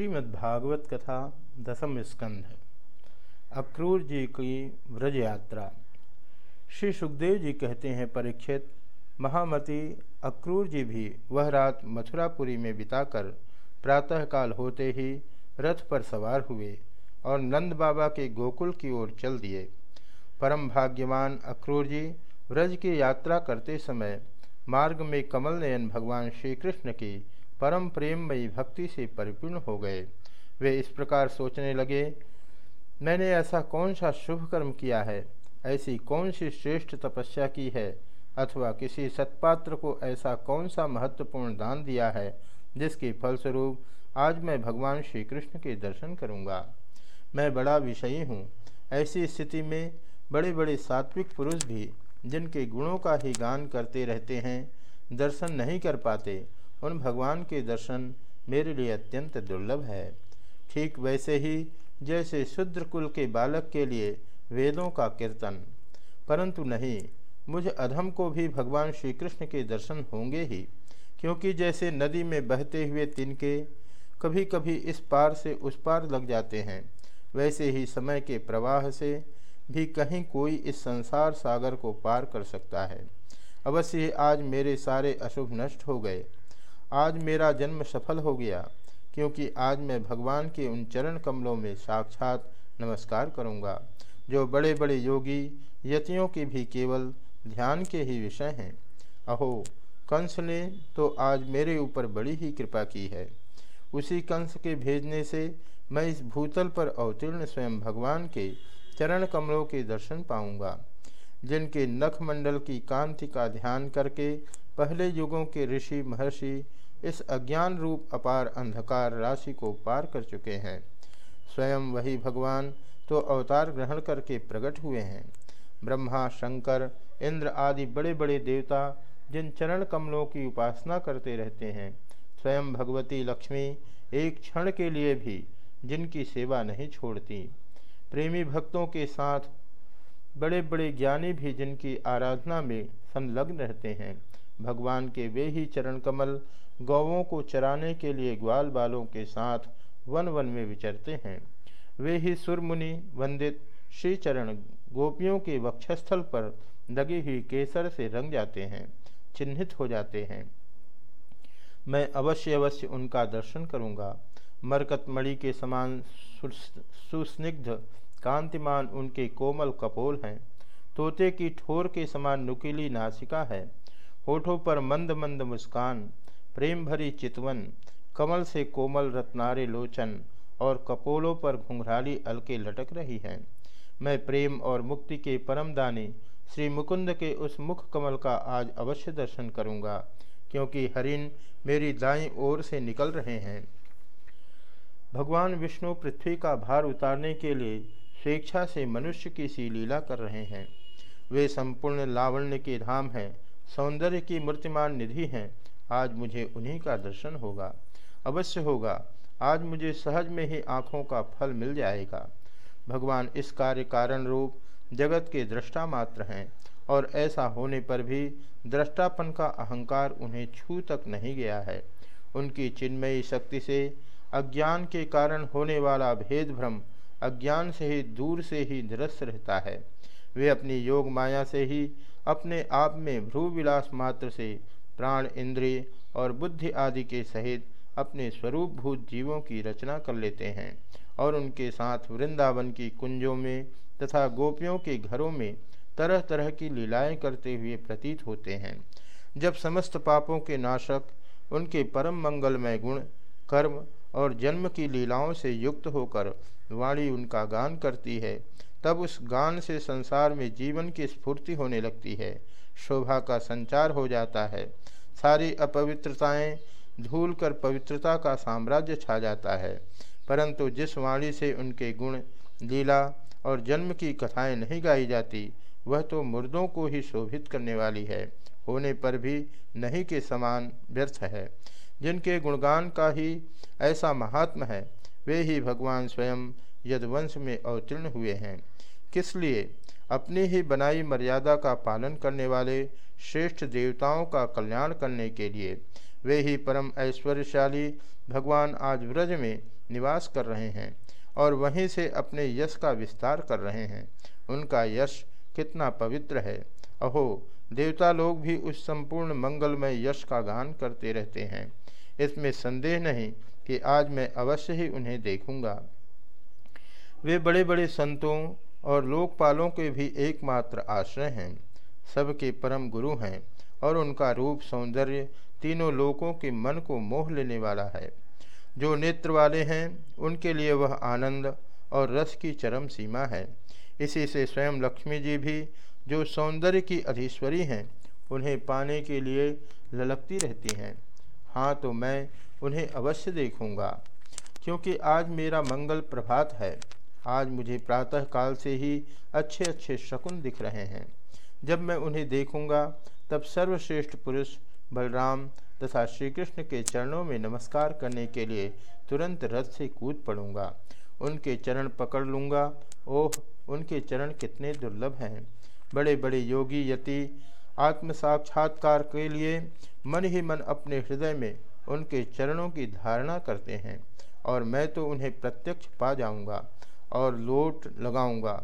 श्रीमद्भागवत कथा दसम स्कंध, अक्रूर जी की व्रज यात्रा। श्री सुखदेव जी कहते हैं, परीक्षित, महामती अक्रूर जी भी वह रात मथुरापुरी में बिताकर प्रातःकाल होते ही रथ पर सवार हुए और नंद बाबा के गोकुल की ओर चल दिए। परम भाग्यवान अक्रूर जी व्रज की यात्रा करते समय मार्ग में कमल नयन भगवान श्री कृष्ण की परम प्रेममयी भक्ति से परिपूर्ण हो गए। वे इस प्रकार सोचने लगे, मैंने ऐसा कौन सा शुभ कर्म किया है? ऐसी कौन सी श्रेष्ठ तपस्या की है? अथवा किसी सत्पात्र को ऐसा कौन सा महत्वपूर्ण दान दिया है, जिसके फलस्वरूप आज मैं भगवान श्री कृष्ण के दर्शन करूँगा? मैं बड़ा विषयी हूँ। ऐसी स्थिति में बड़े बड़े सात्विक पुरुष भी, जिनके गुणों का ही गान करते रहते हैं, दर्शन नहीं कर पाते उन भगवान के दर्शन मेरे लिए अत्यंत दुर्लभ है। ठीक वैसे ही जैसे शुद्र कुल के बालक के लिए वेदों का कीर्तन। परंतु नहीं, मुझ अधम को भी भगवान श्री कृष्ण के दर्शन होंगे ही, क्योंकि जैसे नदी में बहते हुए तिनके कभी कभी इस पार से उस पार लग जाते हैं, वैसे ही समय के प्रवाह से भी कहीं कोई इस संसार सागर को पार कर सकता है। अवश्य आज मेरे सारे अशुभ नष्ट हो गए। आज मेरा जन्म सफल हो गया, क्योंकि आज मैं भगवान के उन चरण कमलों में साक्षात नमस्कार करूँगा, जो बड़े बड़े योगी, यतियों के भी केवल ध्यान के ही विषय हैं। अहो, कंस ने तो आज मेरे ऊपर बड़ी ही कृपा की है। उसी कंस के भेजने से मैं इस भूतल पर अवतीर्ण स्वयं भगवान के चरण कमलों के दर्शन पाऊँगा, जिनके नख मंडल की कांति का ध्यान करके पहले युगों के ऋषि, महर्षि इस अज्ञान रूप अपार अंधकार राशि को पार कर चुके हैं। स्वयं वही भगवान तो अवतार ग्रहण करके प्रकट हुए हैं। ब्रह्मा, शंकर, इंद्र आदि बड़े बड़े देवता, जिन चरण कमलों की उपासना करते रहते हैं, स्वयं भगवती लक्ष्मी एक क्षण के लिए भी जिनकी सेवा नहीं छोड़ती। प्रेमी भक्तों के साथ बड़े बड़े ज्ञानी भी जिनकी आराधना में संलग्न रहते हैं। भगवान के वे ही चरण कमल गौवों को चराने के लिए ग्वाल बालों के साथ वन वन में विचरते हैं। वे ही सुरमुनि, वंदित श्री चरण गोपियों के वक्षस्थल पर लगी हुई केसर से रंग जाते हैं, चिन्हित हो जाते हैं। मैं अवश्य अवश्य उनका दर्शन करूँगा। मरकतमणि के समान सुस्निग्ध, कांतिमान उनके कोमल कपोल हैं। तोते की ठोर के समान नुकीली नासिका है। होठों पर मंद मंद मुस्कान, प्रेम भरी चितवन, कमल से कोमल रत्नारे लोचन और कपोलों पर घुंघराली अलके लटक रही हैं। मैं प्रेम और मुक्ति के परम दानी, श्री मुकुंद के उस मुख कमल का आज अवश्य दर्शन करूँगा, क्योंकि हरिन मेरी दाई ओर से निकल रहे हैं। भगवान विष्णु पृथ्वी का भार उतारने के लिए स्वेच्छा से मनुष्य की सी लीला कर रहे हैं। वे संपूर्ण लावण्य के धाम हैं सौंदर्य की मूर्तिमान निधि हैं। आज मुझे उन्हीं का दर्शन होगा। अवश्य होगा। आज मुझे सहज में ही आँखों का फल मिल जाएगा। भगवान इस कार्य कारण रूप जगत के दृष्टा मात्र हैं और ऐसा होने पर भी दृष्टापन का अहंकार उन्हें छू तक नहीं गया है। उनकी चिन्मयी शक्ति से अज्ञान के कारण होने वाला भेद भ्रम अज्ञान से ही दूर से ही निरस्त रहता है। वे अपनी योग माया से ही अपने आप में भ्रू विलास मात्र से प्राण, इंद्रिय और बुद्धि आदि के सहित अपने स्वरूप भूत जीवों की रचना कर लेते हैं और उनके साथ वृंदावन की कुंजों में तथा गोपियों के घरों में तरह तरह की लीलाएँ करते हुए प्रतीत होते हैं। जब समस्त पापों के नाशक, उनके परम मंगलमय गुण, कर्म और जन्म की लीलाओं से युक्त होकर वाणी उनका गान करती है। तब उस गान से संसार में जीवन की स्फूर्ति होने लगती है। शोभा का संचार हो जाता है। सारी अपवित्रताएँ धूल कर पवित्रता का साम्राज्य छा जाता है। परंतु जिस वाणी से उनके गुण, लीला और जन्म की कथाएँ नहीं गाई जाती, वह तो मुर्दों को ही शोभित करने वाली है। होने पर भी नहीं के समान व्यर्थ है। जिनके गुणगान का ही ऐसा महात्म है, वे ही भगवान स्वयं यदवंश में अवतीर्ण हुए हैं। किस लिए? अपनी ही बनाई मर्यादा का पालन करने वाले श्रेष्ठ देवताओं का कल्याण करने के लिए वे ही परम ऐश्वर्यशाली भगवान आज व्रज में निवास कर रहे हैं और वहीं से अपने यश का विस्तार कर रहे हैं। उनका यश कितना पवित्र है। अहो, देवता लोग भी उस संपूर्ण मंगलमय यश का गान करते रहते हैं। इसमें संदेह नहीं कि आज मैं अवश्य ही उन्हें देखूँगा। वे बड़े बड़े संतों और लोकपालों के भी एकमात्र आश्रय हैं, सबके परम गुरु हैं और उनका रूप सौंदर्य तीनों लोकों के मन को मोह लेने वाला है। जो नेत्र वाले हैं, उनके लिए वह आनंद और रस की चरम सीमा है। इसी से स्वयं लक्ष्मी जी भी, जो सौंदर्य की अधीश्वरी हैं, उन्हें पाने के लिए ललकती रहती हैं। हाँ तो मैं उन्हें अवश्य देखूँगा, क्योंकि आज मेरा मंगल प्रभात है। आज मुझे प्रातः काल से ही अच्छे अच्छे शकुन दिख रहे हैं। जब मैं उन्हें देखूँगा, तब सर्वश्रेष्ठ पुरुष बलराम तथा श्री कृष्ण के चरणों में नमस्कार करने के लिए तुरंत रथ से कूद पड़ूँगा। उनके चरण पकड़ लूँगा। ओह, उनके चरण कितने दुर्लभ हैं। बड़े बड़े योगी यति आत्म साक्षात्कार के लिए मन ही मन अपने हृदय में उनके चरणों की धारणा करते हैं और मैं तो उन्हें प्रत्यक्ष पा जाऊँगा और लोट लगाऊँगा।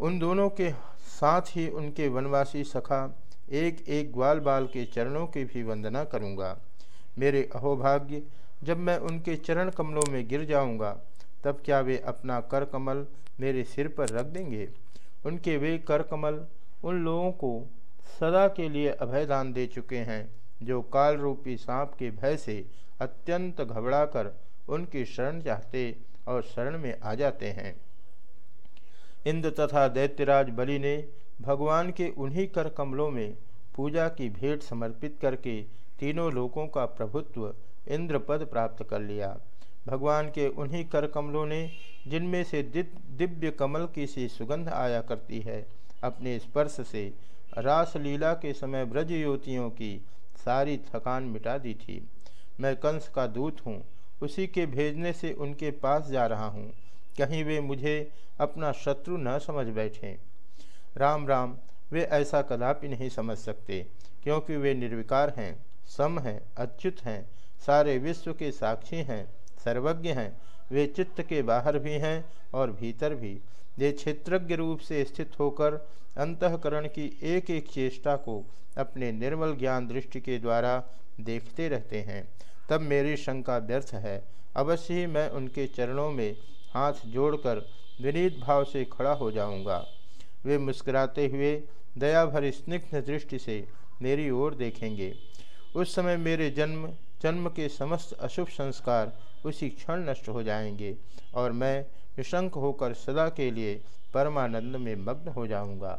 उन दोनों के साथ ही उनके वनवासी सखा एक एक ग्वाल बाल के चरणों की भी वंदना करूँगा। मेरे अहोभाग्य, जब मैं उनके चरण कमलों में गिर जाऊँगा, तब क्या वे अपना कर कमल मेरे सिर पर रख देंगे? उनके वे कर कमल उन लोगों को सदा के लिए अभयदान दे चुके हैं, जो काल रूपी सांप के भय से अत्यंत घबराकर उनकी शरण चाहते और शरण में आ जाते हैं। इंद्र तथा दैत्यराज बलि ने भगवान के उन्हीं कर कमलों में पूजा की भेंट समर्पित करके तीनों लोकों का प्रभुत्व इंद्र पद प्राप्त कर लिया। भगवान के उन्हीं कर कमलों ने जिनमें से दिव्य कमल की सी सुगंध आया करती है अपने स्पर्श से रासलीला के समय ब्रज युवतियों की सारी थकान मिटा दी थी। मैं कंस का दूत हूँ, उसी के भेजने से उनके पास जा रहा हूँ। कहीं वे मुझे अपना शत्रु न समझ बैठें। राम राम, वे ऐसा कदापि नहीं समझ सकते, क्योंकि वे निर्विकार हैं, सम हैं, अच्युत हैं, सारे विश्व के साक्षी हैं, सर्वज्ञ हैं वे चित्त के बाहर भी हैं और भीतर भी। वे क्षेत्रज्ञ रूप से स्थित होकर अंतकरण की एक एक चेष्टा को अपने निर्मल ज्ञान दृष्टि के द्वारा देखते रहते हैं। तब मेरी शंका व्यर्थ है। अवश्य ही मैं उनके चरणों में हाथ जोड़कर विनीत भाव से खड़ा हो जाऊँगा। वे मुस्कुराते हुए दया भर स्निग्ध दृष्टि से मेरी ओर देखेंगे। उस समय मेरे जन्म जन्म के समस्त अशुभ संस्कार उसी क्षण नष्ट हो जाएँगे और मैं निशंक होकर सदा के लिए परमानंद में मग्न हो जाऊँगा।